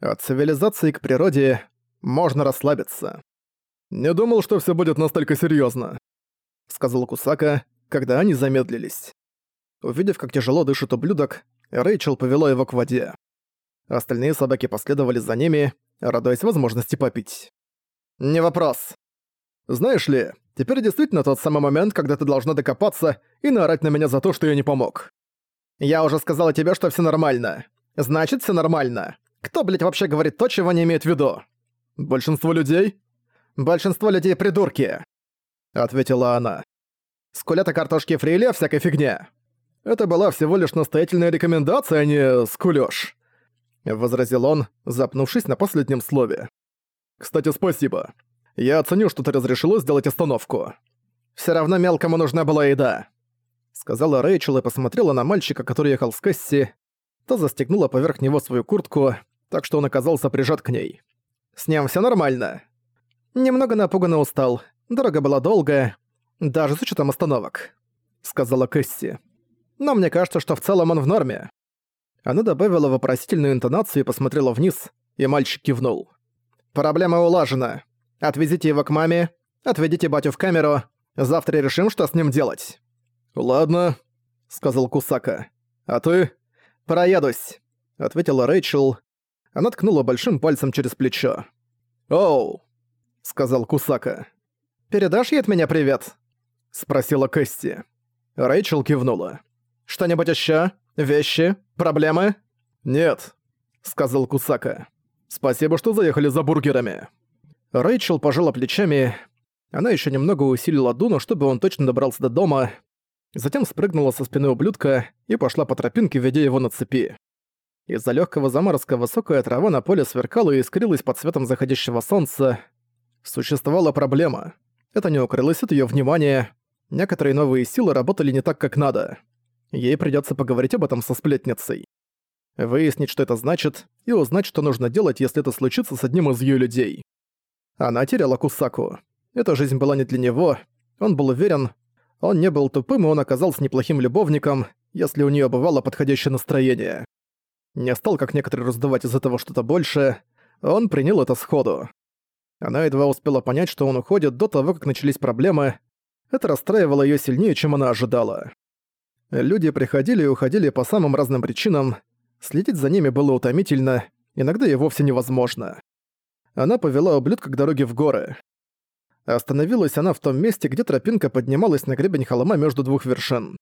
От цивилизации к природе можно расслабиться. «Не думал, что все будет настолько серьезно, сказал Кусака, когда они замедлились. Увидев, как тяжело дышит ублюдок, Рэйчел повела его к воде. Остальные собаки последовали за ними, радуясь возможности попить. «Не вопрос. Знаешь ли, теперь действительно тот самый момент, когда ты должна докопаться и наорать на меня за то, что я не помог. Я уже сказала тебе, что все нормально. Значит, все нормально. Кто, блядь, вообще говорит то, чего не имеет в виду? Большинство людей? Большинство людей придурки, ответила она. Скулят о картошке фри или всякой фигне. Это была всего лишь настоятельная рекомендация, а не скулёж. Возразил он, запнувшись на последнем слове. Кстати, спасибо. Я оценю, что ты разрешила сделать остановку. Все равно мелкому нужна была еда. Сказала Рэйчел и посмотрела на мальчика, который ехал с Кэсси. Та застегнула поверх него свою куртку, так что он оказался прижат к ней. «С ним все нормально?» «Немного напуганно устал. Дорога была долгая, даже с учетом остановок», — сказала Кэсси. «Но мне кажется, что в целом он в норме». Она добавила вопросительную интонацию и посмотрела вниз, и мальчик кивнул. «Проблема улажена. Отвезите его к маме, отведите батю в камеру, завтра решим, что с ним делать». «Ладно», — сказал Кусака. «А ты?» «Проедусь», — ответила Рэйчел. Она ткнула большим пальцем через плечо. «Оу», — сказал Кусака. «Передашь ей от меня привет?» — спросила Кэсси. Рэйчел кивнула. «Что-нибудь ещё? Вещи? Проблемы?» «Нет», — сказал Кусака. «Спасибо, что заехали за бургерами». Рэйчел пожала плечами. Она ещё немного усилила Дуну, чтобы он точно добрался до дома. Затем спрыгнула со спины ублюдка и пошла по тропинке, ведя его на цепи. Из-за легкого заморозка высокая трава на поле сверкала и искрилась под светом заходящего солнца. Существовала проблема. Это не укрылось от ее внимания. Некоторые новые силы работали не так, как надо. Ей придется поговорить об этом со сплетницей. Выяснить, что это значит, и узнать, что нужно делать, если это случится с одним из ее людей. Она теряла Кусаку. Эта жизнь была не для него. Он был уверен, он не был тупым, и он оказался неплохим любовником, если у нее бывало подходящее настроение. Не стал, как некоторые, раздавать из этого что-то большее, он принял это сходу. Она едва успела понять, что он уходит до того, как начались проблемы. Это расстраивало ее сильнее, чем она ожидала. Люди приходили и уходили по самым разным причинам. Следить за ними было утомительно, иногда и вовсе невозможно. Она повела ублюдка к дороге в горы. Остановилась она в том месте, где тропинка поднималась на гребень холма между двух вершин.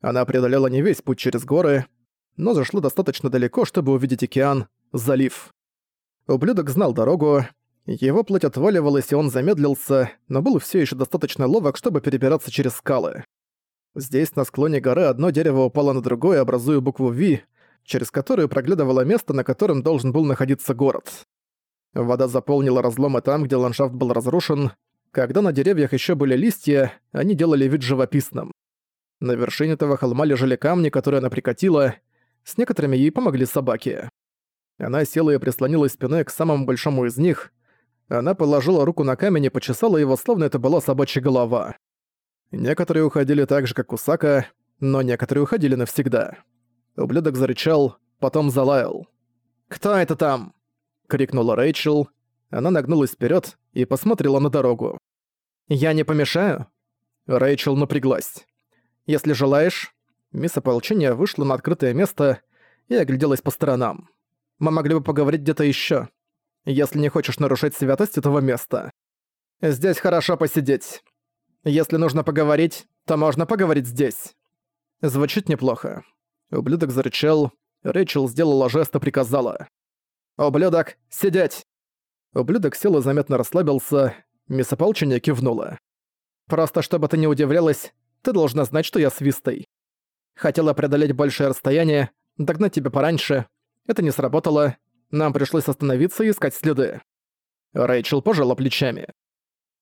Она преодолела не весь путь через горы, но зашла достаточно далеко, чтобы увидеть океан, залив. Ублюдок знал дорогу, его плоть отваливалась, и он замедлился, но был все еще достаточно ловок, чтобы перебираться через скалы. Здесь, на склоне горы, одно дерево упало на другое, образуя букву «Ви», через которую проглядывало место, на котором должен был находиться город. Вода заполнила разломы там, где ландшафт был разрушен, когда на деревьях еще были листья, они делали вид живописным. На вершине этого холма лежали камни, которые она прикатила. С некоторыми ей помогли собаки. Она села и прислонилась спиной к самому большому из них. Она положила руку на камень и почесала его, словно это была собачья голова. Некоторые уходили так же, как Кусака, но некоторые уходили навсегда. Ублюдок зарычал, потом залаял. «Кто это там?» — крикнула Рэйчел, она нагнулась вперед и посмотрела на дорогу. «Я не помешаю?» Рэйчел напряглась. «Если желаешь...» Мисс ополчения вышла на открытое место и огляделась по сторонам. «Мы могли бы поговорить где-то еще, если не хочешь нарушать святость этого места. Здесь хорошо посидеть. Если нужно поговорить, то можно поговорить здесь». Звучит неплохо. Ублюдок зарычал, Рэйчел сделала жест и приказала. «Ублюдок, сидеть!» Ублюдок сел и заметно расслабился, мисс ополчения кивнула. «Просто чтобы ты не удивлялась, ты должна знать, что я свистой. Хотела преодолеть большее расстояние, догнать тебя пораньше. Это не сработало, нам пришлось остановиться и искать следы». Рэйчел пожала плечами.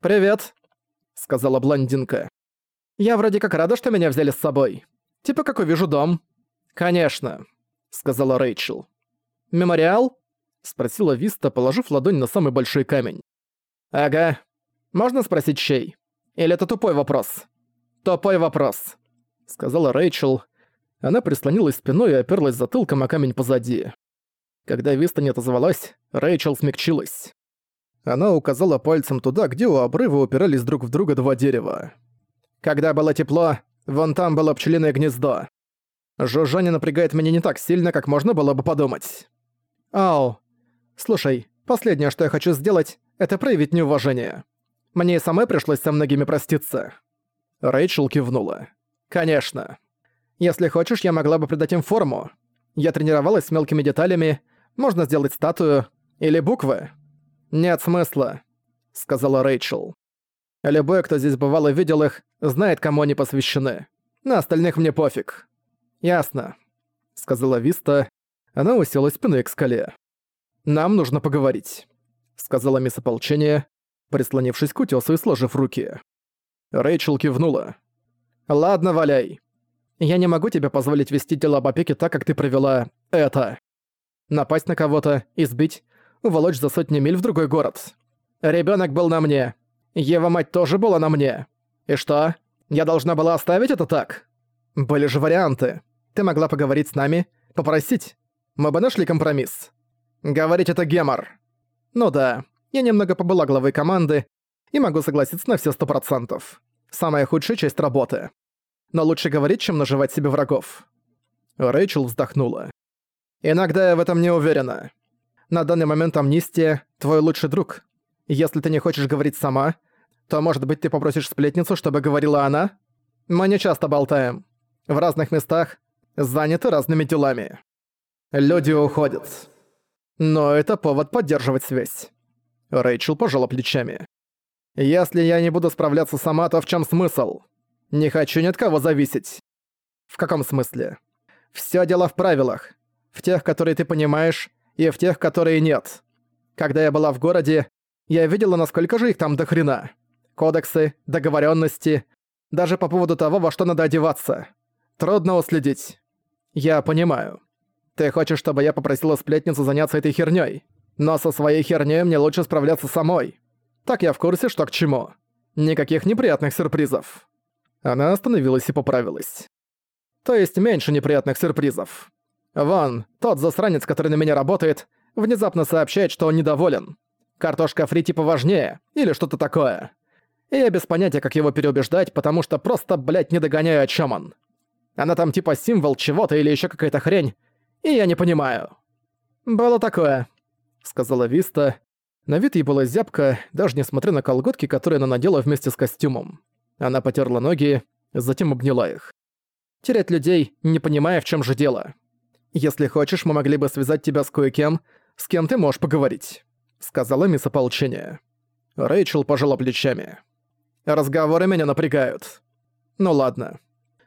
«Привет», — сказала блондинка. «Я вроде как рада, что меня взяли с собой. Типа как увижу дом». «Конечно», — сказала Рэйчел. «Мемориал?» — спросила Виста, положив ладонь на самый большой камень. «Ага. Можно спросить, чей? Или это тупой вопрос?» «Тупой вопрос», — сказала Рэйчел. Она прислонилась спиной и оперлась затылком о камень позади. Когда Виста не отозвалась, Рэйчел смягчилась. Она указала пальцем туда, где у обрыва упирались друг в друга два дерева. Когда было тепло, вон там было пчелиное гнездо. Жужжание напрягает меня не так сильно, как можно было бы подумать. Ау. Слушай, последнее, что я хочу сделать, это проявить неуважение. Мне и самой пришлось со многими проститься. Рэйчел кивнула. Конечно. Если хочешь, я могла бы придать им форму. Я тренировалась с мелкими деталями, можно сделать статую или буквы. «Нет смысла», — сказала Рэйчел. «Любой, кто здесь бывал и видел их, знает, кому они посвящены. На остальных мне пофиг». «Ясно», — сказала Виста. Она уселась спиной к скале. «Нам нужно поговорить», — сказала мисс ополчения, прислонившись к утёсу и сложив руки. Рэйчел кивнула. «Ладно, валяй. Я не могу тебе позволить вести дело об опеке так, как ты провела это. Напасть на кого-то, избить, уволочь за сотни миль в другой город. Ребенок был на мне. Ева мать тоже была на мне. И что? Я должна была оставить это так? Были же варианты. Ты могла поговорить с нами, попросить. Мы бы нашли компромисс. Говорить это гемор. Ну да, я немного побыла главой команды и могу согласиться на все сто процентов. Самая худшая часть работы. Но лучше говорить, чем наживать себе врагов. Рэйчел вздохнула. Иногда я в этом не уверена. На данный момент амнистия — твой лучший друг. Если ты не хочешь говорить сама, то, может быть, ты попросишь сплетницу, чтобы говорила она? Мы не часто болтаем. В разных местах, заняты разными делами. Люди уходят. Но это повод поддерживать связь. Рэйчел пожала плечами. Если я не буду справляться сама, то в чем смысл? Не хочу ни от кого зависеть. В каком смысле? Всё дело в правилах. В тех, которые ты понимаешь, и в тех, которые нет. Когда я была в городе, я видела, насколько же их там до хрена. Кодексы, договоренности, даже по поводу того, во что надо одеваться. Трудно уследить. Я понимаю. Ты хочешь, чтобы я попросила сплетницу заняться этой херней, но со своей херней мне лучше справляться самой. Так я в курсе, что к чему. Никаких неприятных сюрпризов. Она остановилась и поправилась. То есть меньше неприятных сюрпризов. Вон, тот засранец, который на меня работает, внезапно сообщает, что он недоволен. Картошка фри типа важнее, или что-то такое. И я без понятия, как его переубеждать, потому что просто, блядь, не догоняю, о чем он. Она там типа символ чего-то или еще какая-то хрень, и я не понимаю. «Было такое», — сказала Виста. На вид ей была зябко, даже несмотря на колготки, которые она надела вместе с костюмом. Она потерла ноги, затем обняла их. Терять людей, не понимая, в чем же дело. «Если хочешь, мы могли бы связать тебя с кое-кем, с кем ты можешь поговорить», — сказала мисс ополчения. Рэйчел пожала плечами. «Разговоры меня напрягают». «Ну ладно».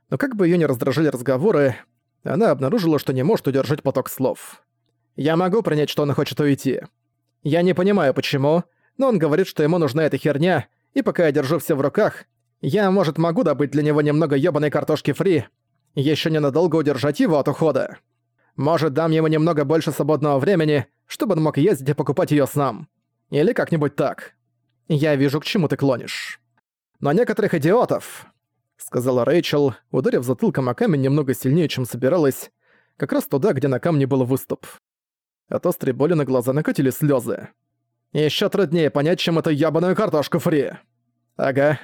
Но как бы её не раздражали разговоры, она обнаружила, что не может удержать поток слов. «Я могу принять, что он хочет уйти. Я не понимаю, почему, но он говорит, что ему нужна эта херня, и пока я держу все в руках, я, может, могу добыть для него немного ёбаной картошки фри, ещё ненадолго удержать его от ухода. Может, дам ему немного больше свободного времени, чтобы он мог ездить и покупать её сам. Или как-нибудь так. Я вижу, к чему ты клонишь. Но некоторых идиотов, сказала Рэйчел, ударив затылком о камень немного сильнее, чем собиралась, как раз туда, где на камне был выступ. От острой боли на глаза накатили слезы. Еще труднее понять, чем это ябаную картошку фри. Ага,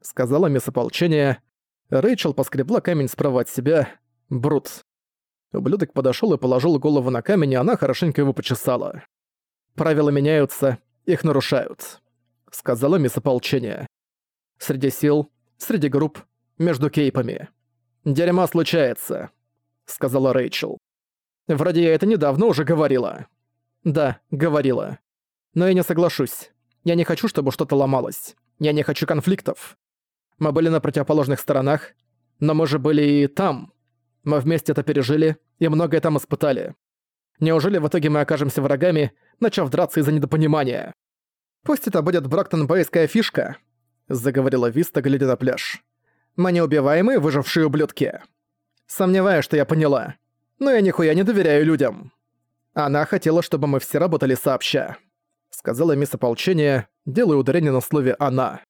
сказала мисс ополчения. Рэйчел поскребла камень справа от себя. Брут. Ублюдок подошёл и положил голову на камень, и она хорошенько его почесала. «Правила меняются, их нарушают», — сказала мисс ополчения. «Среди сил, среди групп, между кейпами. Дерьмо случается», — сказала Рэйчел. «Вроде я это недавно уже говорила». «Да, говорила. Но я не соглашусь. Я не хочу, чтобы что-то ломалось. Я не хочу конфликтов. Мы были на противоположных сторонах, но мы же были и там. Мы вместе это пережили и многое там испытали. Неужели в итоге мы окажемся врагами, начав драться из-за недопонимания? Пусть это будет Броктон-Бейская фишка, заговорила Виста, глядя на пляж. Мы неубиваемые выжившие ублюдки. Сомневаюсь, что я поняла. Но я нихуя не доверяю людям. Она хотела, чтобы мы все работали сообща. Сказала мисс ополчения, делая ударение на слове «она».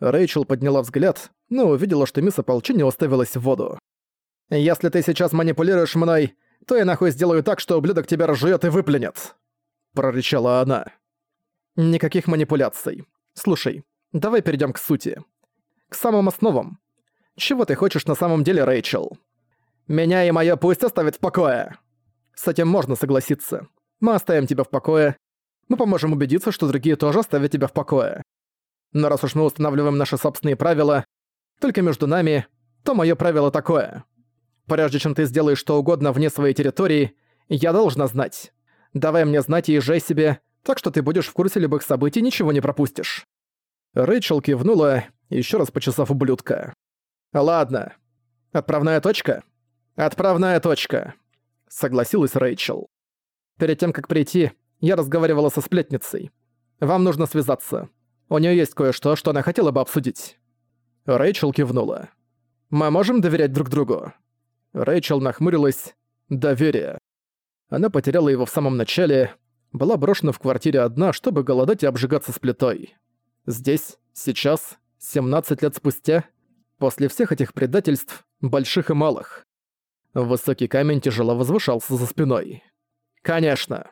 Рэйчел подняла взгляд, но увидела, что мисс ополчения уставилась в воду. «Если ты сейчас манипулируешь мной, то я нахуй сделаю так, что ублюдок тебя разжует и выплюнет!» Прорычала она. Никаких манипуляций. Слушай, давай перейдем к сути. К самым основам. Чего ты хочешь на самом деле, Рэйчел? Меня и моё пусть оставят в покое. С этим можно согласиться. Мы оставим тебя в покое. Мы поможем убедиться, что другие тоже оставят тебя в покое. Но раз уж мы устанавливаем наши собственные правила, только между нами, то моё правило такое. Прежде чем ты сделаешь что угодно вне своей территории, я должна знать. Давай мне знать и езжай себе, так что ты будешь в курсе любых событий, ничего не пропустишь». Рэйчел кивнула, еще раз почесав ублюдка. «Ладно. Отправная точка?» «Отправная точка», — согласилась Рэйчел. «Перед тем, как прийти, я разговаривала со сплетницей. Вам нужно связаться. У нее есть кое-что, что она хотела бы обсудить». Рэйчел кивнула. «Мы можем доверять друг другу?» Рэйчел нахмурилась. «Доверие». Она потеряла его в самом начале, была брошена в квартире одна, чтобы голодать и обжигаться с плитой. Здесь, сейчас, 17 лет спустя, после всех этих предательств, больших и малых. Высокий камень тяжело возвышался за спиной. «Конечно!»